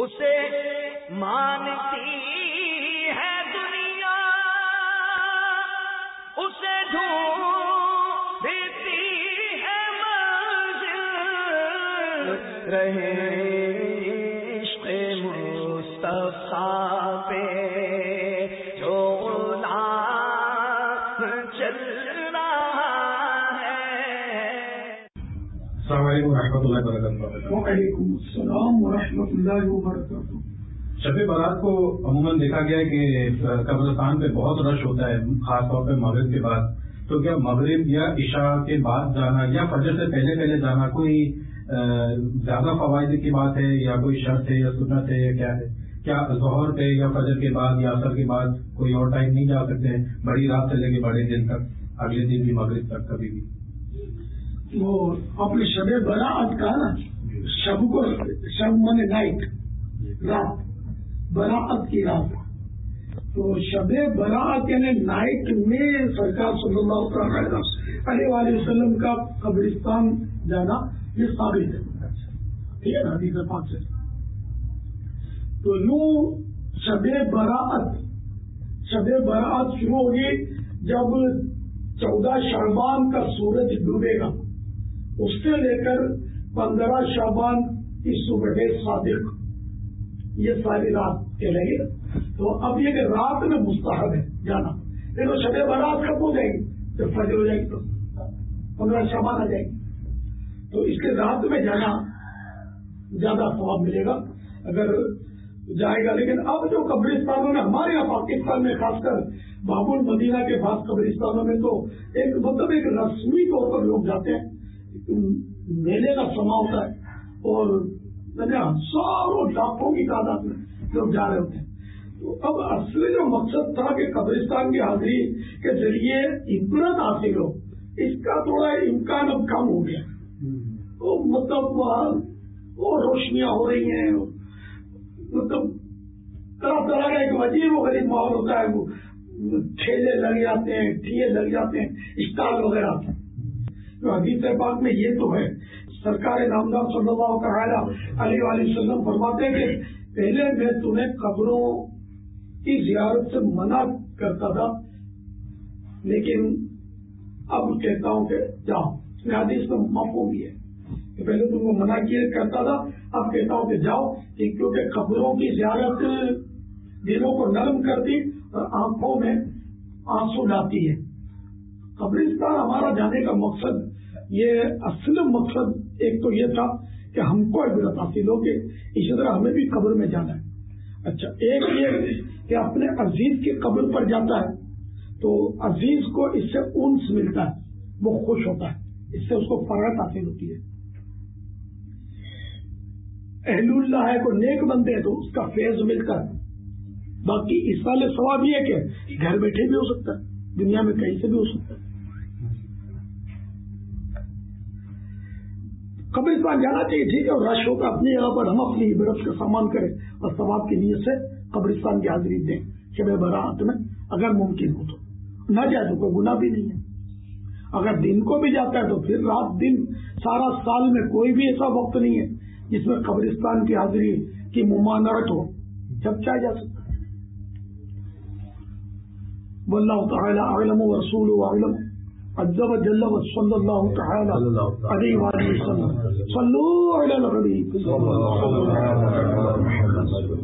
اسے مانتی ہے دنیا اسے ڈھونڈتی ہے منزل۔ رہے عشق مصطفیٰ۔ السلام علیکم و رحمۃ اللہ وبرکاتہ۔ وعلیکم السلام ورحمۃ اللہ وبرکاتہ۔ شب برات کو عموماً دیکھا گیا ہے کہ قبرستان پہ بہت رش ہوتا ہے خاص طور پہ مغرب کے بعد۔ تو کیا مغرب یا عشاء کے بعد جانا یا فجر سے پہلے پہلے جانا کوئی زیادہ فوائد کی بات ہے یا کوئی شرط ہے یا سنت ہے یا کیا ہے؟ کیا ظہر پہ یا فجر کے بعد یا اثر کے بعد کوئی اور ٹائم نہیں جا سکتے؟ بڑی رات سے لے کے بڑے دن تک اگلے دن بھی مغرب تک کبھی بھی۔ وہ اپنے شب برات کا نا، شب کو، شب من نائٹ رات براعت کی رات۔ تو شب براعت یعنی نائٹ میں سرکار صلی اللہ علیہ وآلہ وسلم کا قبرستان جانا یہ ثابت ہے۔ ٹھیک ہے نا، حدیث پاک سے۔ تو یوں شب براعت شب براعت شروع ہوگی جب چودہ شعبان کا سورج ڈوبے گا۔ اس سے لے کر پندرہ شعبان کی صبح صادق یہ ساری رات کے رہے تو اب یہ کہ رات میں مستحب ہے، جانا۔ لیکن شب برات کب ہو جائے گی؟ جب فجر ہو جائے گی تو۔ پندرہ شعبان آ جائے گی۔ تو اس کے رات میں جانا زیادہ ثواب ملے گا۔ اگر جائے گا، لیکن اب جو قبرستانوں میں، ہمارے یہاں پاکستان میں، خاص کر بابل المدینہ کے پاس قبرستانوں میں، تو ایک مطلب ایک رسمی طور پر لوگ جاتے ہیں۔ میلے کا سما ہوتا ہے اور ہزاروں لاکھوں کی تعداد میں لوگ جا رہے ہوتے ہیں۔ تو اب اصل جو مقصد تھا کہ قبرستان کی حاضری کے ذریعے عبرت حاصل ہو اس کا تھوڑا امکان اب کم ہو گیا۔ تو مطلب وہ روشنیاں ہو رہی ہیں۔ مطلب طرح طرح کا ایک عجیب و غریب ماحول ہوتا ہے۔ وہ ٹھیلے لگ جاتے ہیں ٹھیے لگ جاتے ہیں اسٹال وغیرہ۔ آتے ہیں تو حدیث پاک میں یہ تو ہے۔ سرکار نامدار صلی اللہ تعالیٰ علیہ وآلہ وسلم فرماتے ہیں کہ پہلے میں تمہیں قبروں کی زیارت سے منع کرتا تھا، لیکن اب کہتا ہوں کہ جاؤ۔ میں حدیث میں مفہوم بھی ہے کہ پہلے تم کو منع کیا کرتا تھا، اب کہتا ہوں کہ جاؤ۔ کہ کیونکہ قبروں کی زیارت دلوں کو نرم کرتی اور آنکھوں میں آنسو لاتی ہے۔ قبرستان ہمارا جانے کا مقصد، یہ اصل مقصد ایک تو یہ تھا کہ ہم کو عبرت حاصل ہو کہ اسی طرح ہمیں بھی قبر میں جانا ہے۔ اچھا ایک یہ کہ اپنے عزیز کی قبر پر جاتا ہے تو عزیز کو اس سے اونس ملتا ہے، وہ خوش ہوتا ہے، اس سے اس کو فرحت حاصل ہوتی ہے۔ اہل اللہ ہے کو نیک بندے ہیں تو اس کا فیض ملتا ہے۔ باقی اس والے سواب یہ کہ گھر بیٹھے بھی ہو سکتا ہے، دنیا میں کہیں سے بھی ہو سکتا ہے۔ قبرستان جانا چاہیے، ٹھیک ہے، اور رش ہوگا اپنی جگہ پر، ہم اپنی برف کا سامان کریں اور ثواب کی نیت سے قبرستان کی حاضری دیں۔ شب برات میں اگر ممکن ہو تو۔ نہ جائے تو کوئی گناہ بھی نہیں ہے۔ اگر دن کو بھی جاتا ہے تو پھر رات دن، سارا سال میں کوئی بھی ایسا وقت نہیں ہے جس میں قبرستان کی حاضری کی ممانعت ہو۔ جب چاہے جا سکتا ہے۔ واللہ تعالی اعلم و رسول اعلم۔ عجب جل و صلی اللہ تعالی علیہ وآلہ وسلم. صلو علی الغریب